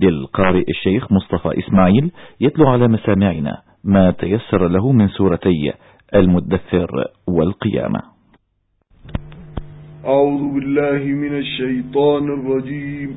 للقارئ الشيخ مصطفى إسماعيل يتلو على مسامعنا ما تيسر له من سورتي المدثر والقيامة. أعوذ بالله من الشيطان الرجيم.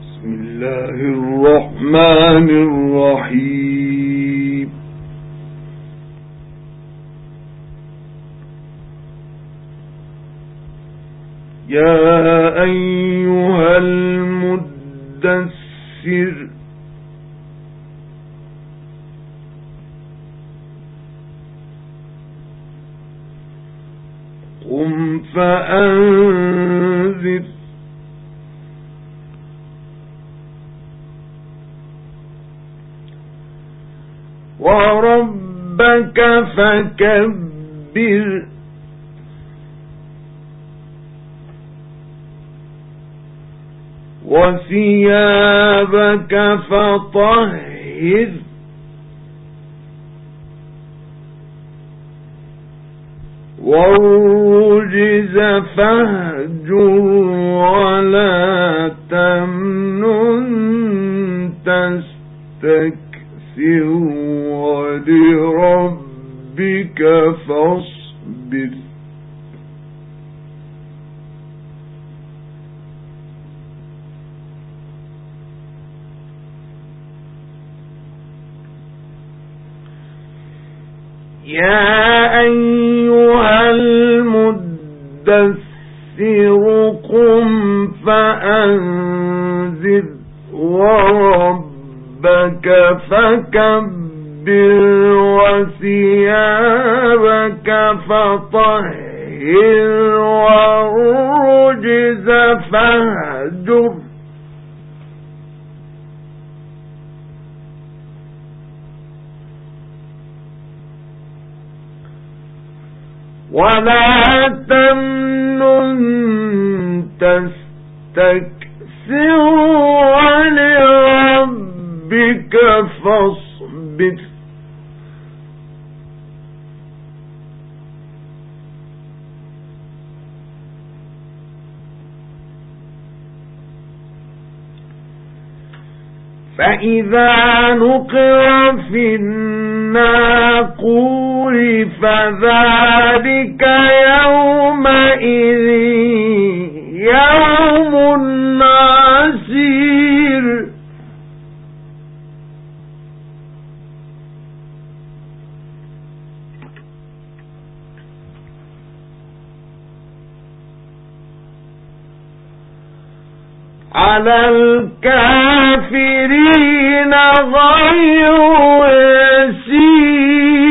بسم الله الرحمن الرحيم. يا أيها المدثر. قم فأنذر. وربك فكبر. وثيابك فطهر. والرجز فاهجر ولا تمنن. تستكثر ولربك فاصبر. يا أيها المدثر قم فأنذر وربك فكبر وثيابك فطهر والرجز فاهجر ولا تمنن تستكثر ولربك فاصبر فإذا نقر في الناقور فذلك يومئذ يوم عسير. على الكافرين غير يسير.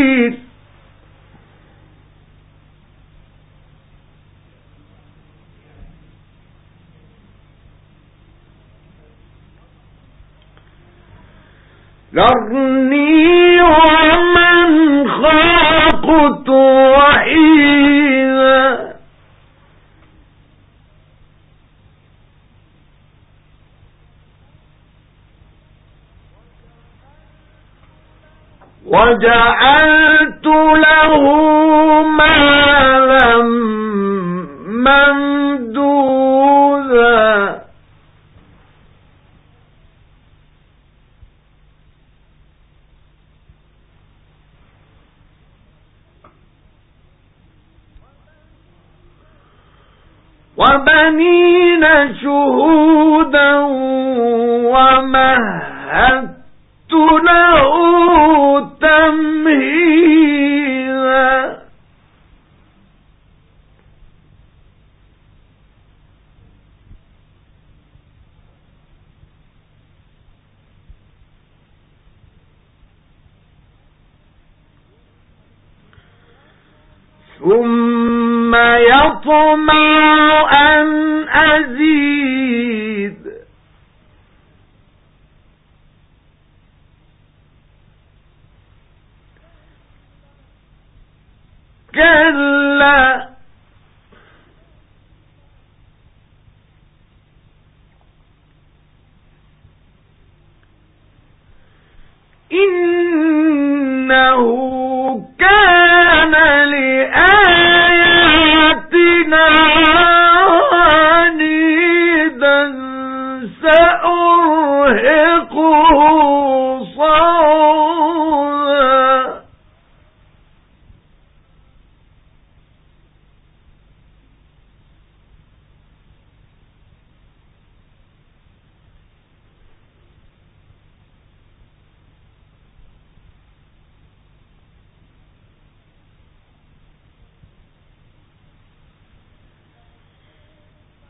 ذرني ومن وجعلت له مالا ممدودا وبنين شهودا ومهدت له تمهيدا ثم يطمع أن أزيد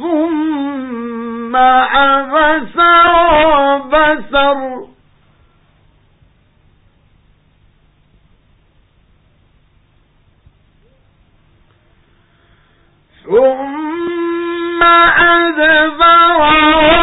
ثم عبس وبسر. ثم أدبر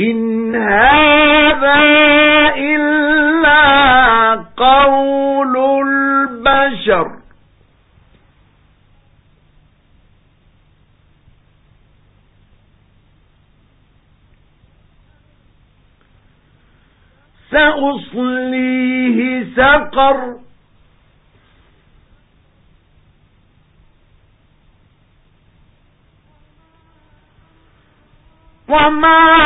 إن هذا إلا قول البشر سأصليه سقر وما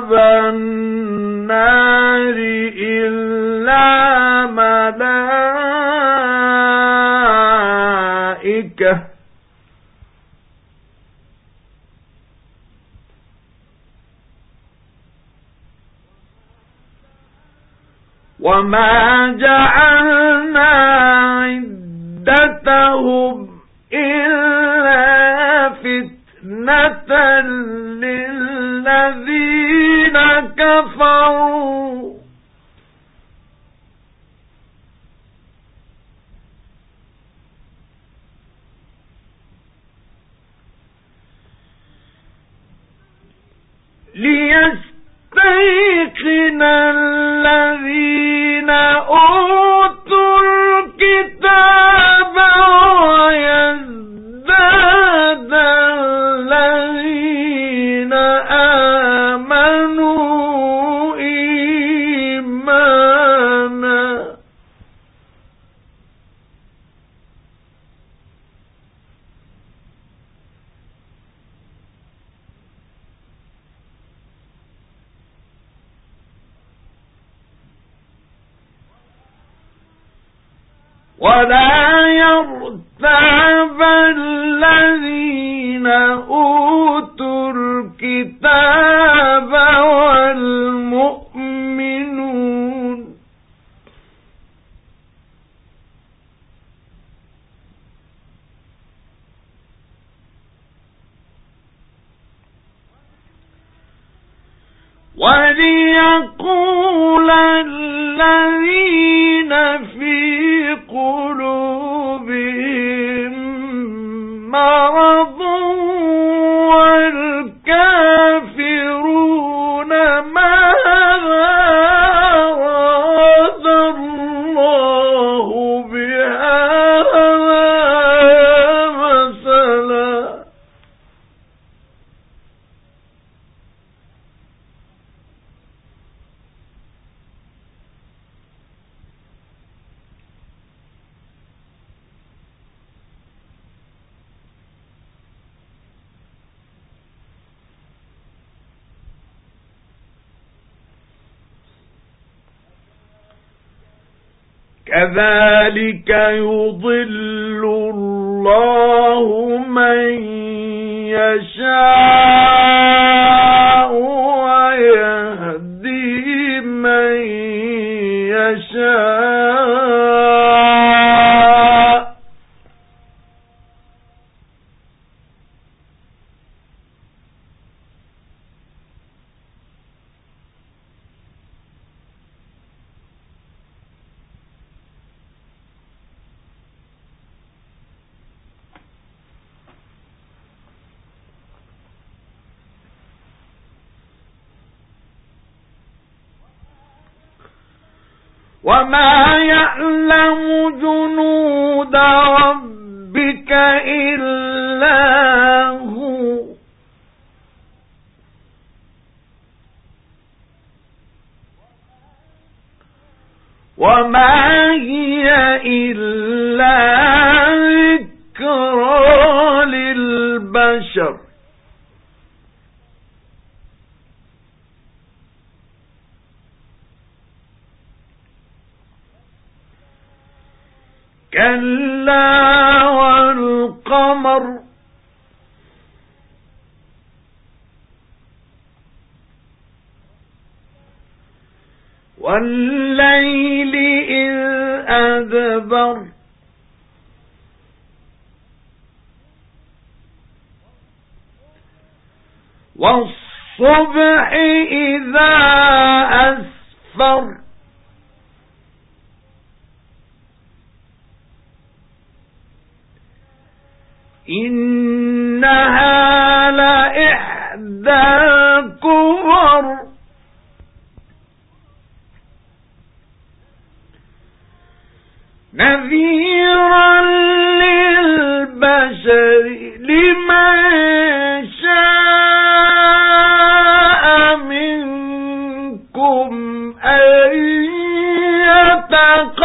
أصحاب النار إلا ملائكة. وما جعلنا عدتهم إلا فتنة للذين كفروا. ليستيقن الذين أوتوا الكتاب ويزداد الذين ولا يرتاب الذين أوتوا الكتاب كذلك يضل الله من يشاء ويهدي من يشاء. وما يعلم جنود ربك إلا هو وما هي إلا ذكرى للبشر كلا والقمر. والليل إذ أدبر. والصبح إذا أسفر. إنها لإحدى الكبر. نذيرا للبشر لمن شاء منكم أن يتقدم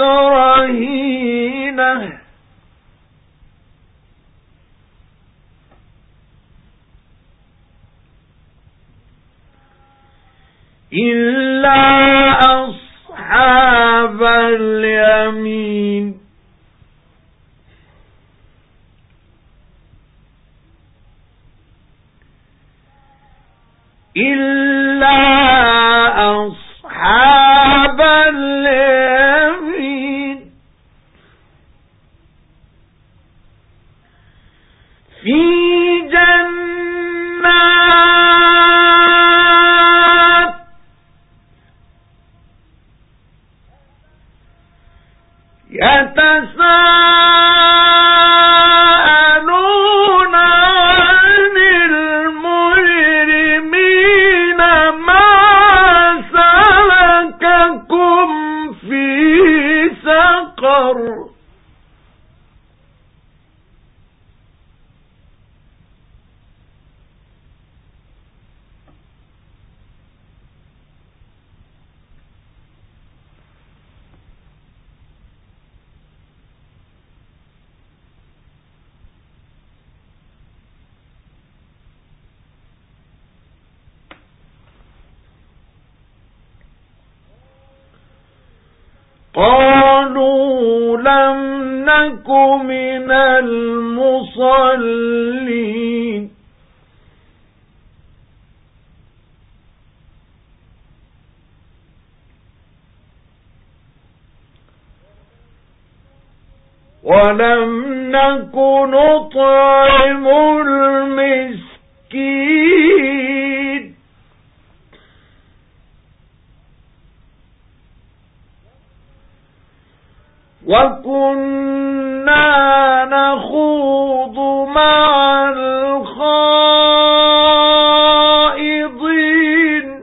كسبت رهينه في قالوا لم نك من المصلين. ولم نك نطعم المسكين. وكنا نخوض مع الخائضين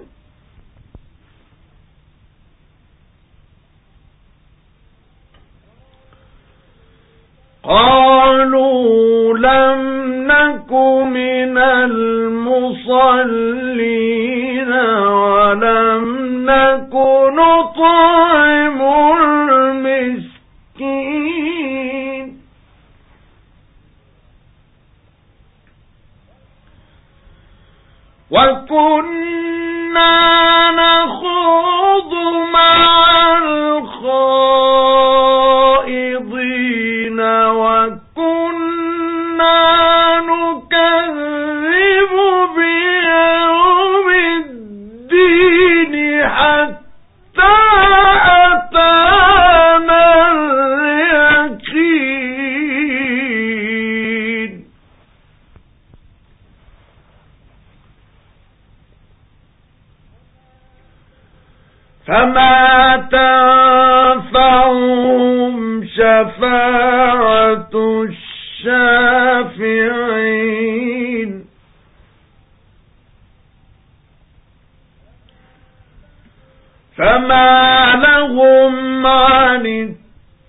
قالوا لم نك من المصلين ولم نك نطعم وكنا فما تنفعهم شفاعة الشافعين. فما لهم عن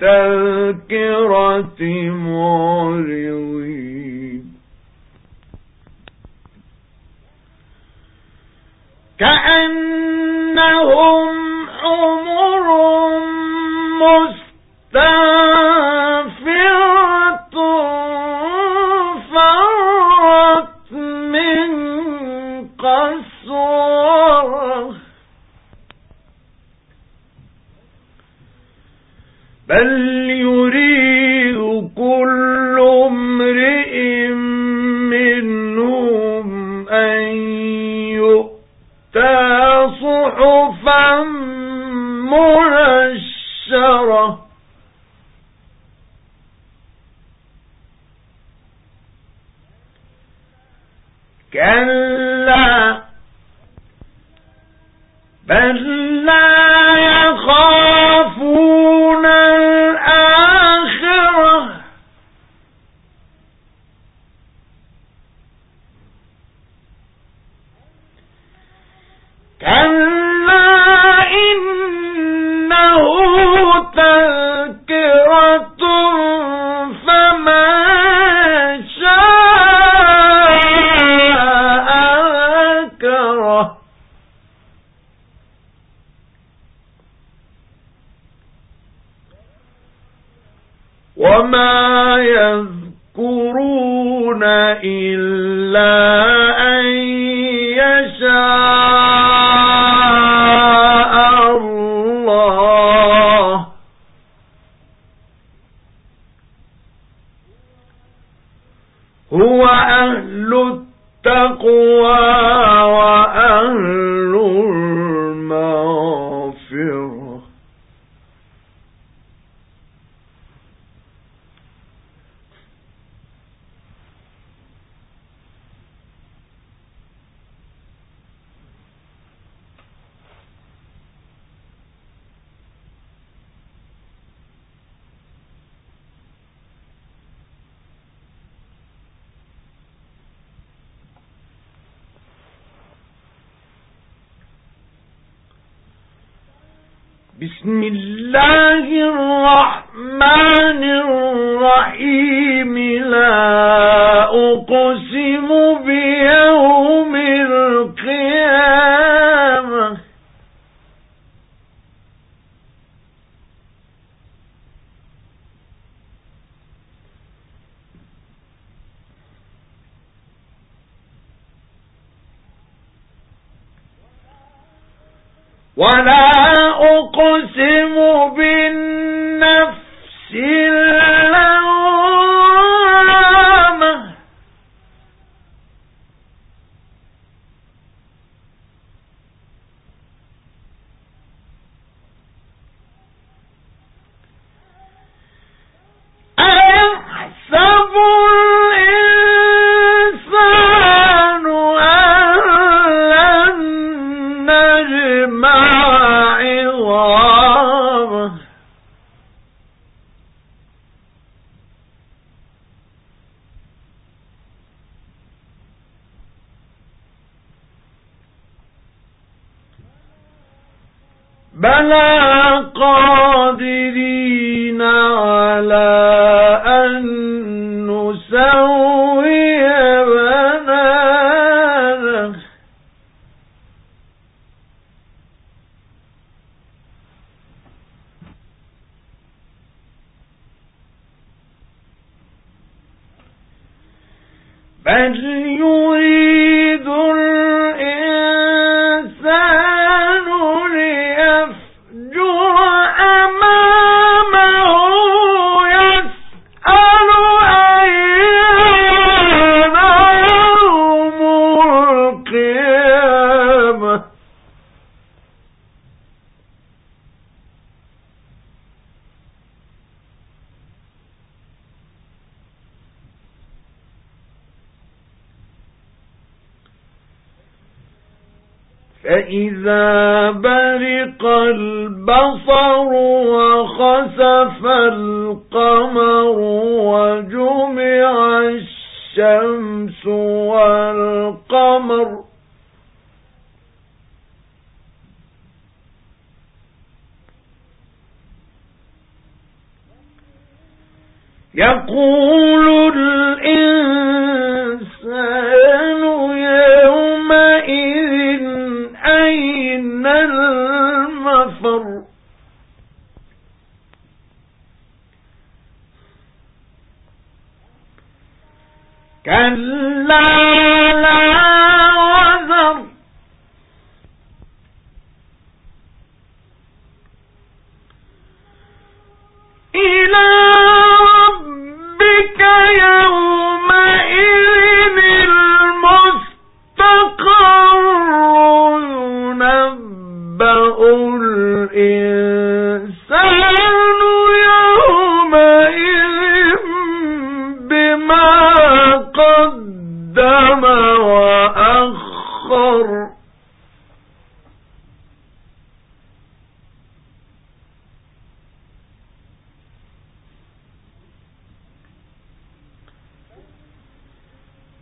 التذكرة معرضين. كأنهم بل يريد كل امرئ منهم أن يؤتى صحفا منشرة وما يذكرون إلا أن يشاء الله هو أهل التقوى وأهل المغفرة بسم الله الرحمن الرحيم. لا أقسم بيوم القيامة. ولا أقسم بالنفس فإذا برق البصر وخسف القمر وجمع الشمس والقمر يقول الإنسان اللہ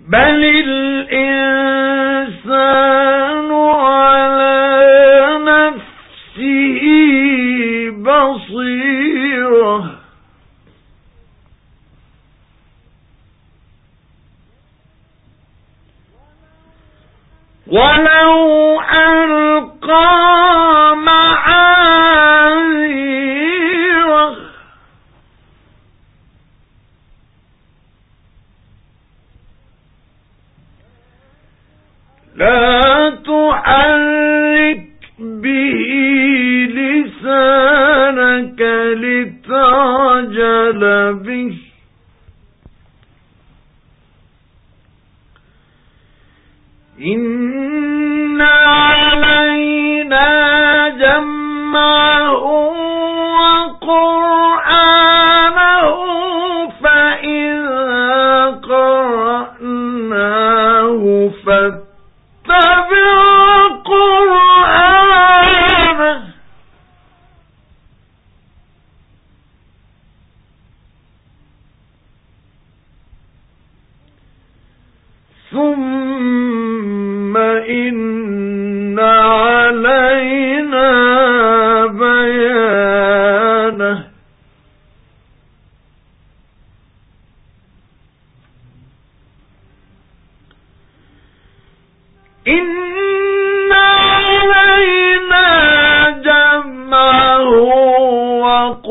بل الإنسان إن عَلَيْنَا جَمْعَهُ وَقُرْآنَهُ الحق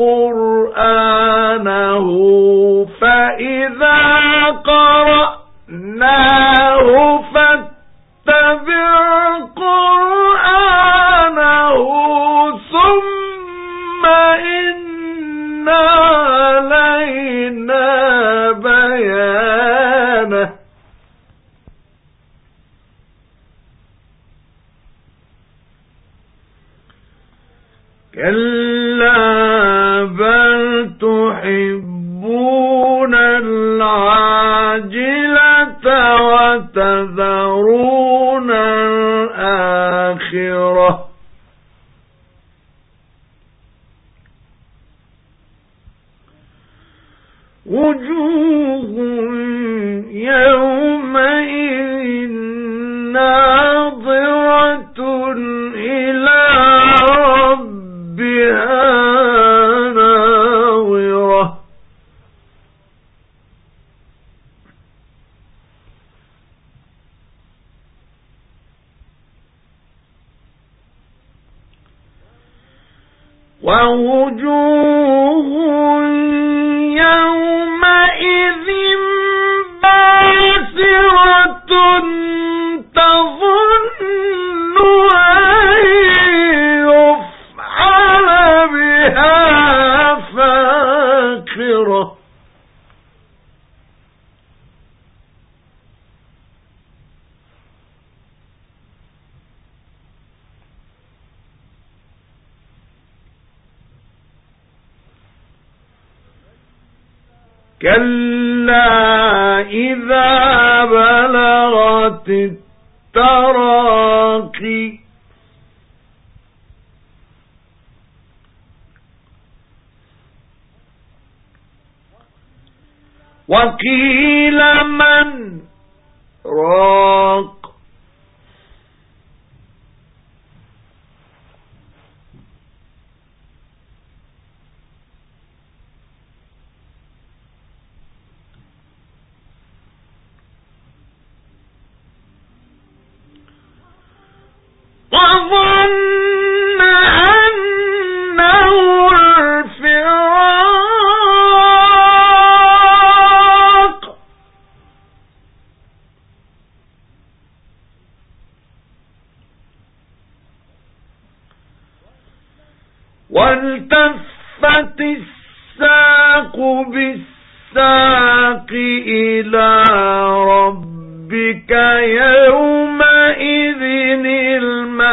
يذرون الآخرة. وجوه يومئذ النار كلا إذا بلغت التراقي وقيل من راق والتفت الساق بالساق إلى ربك يومئذ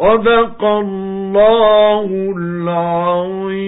صدق الله العظيم.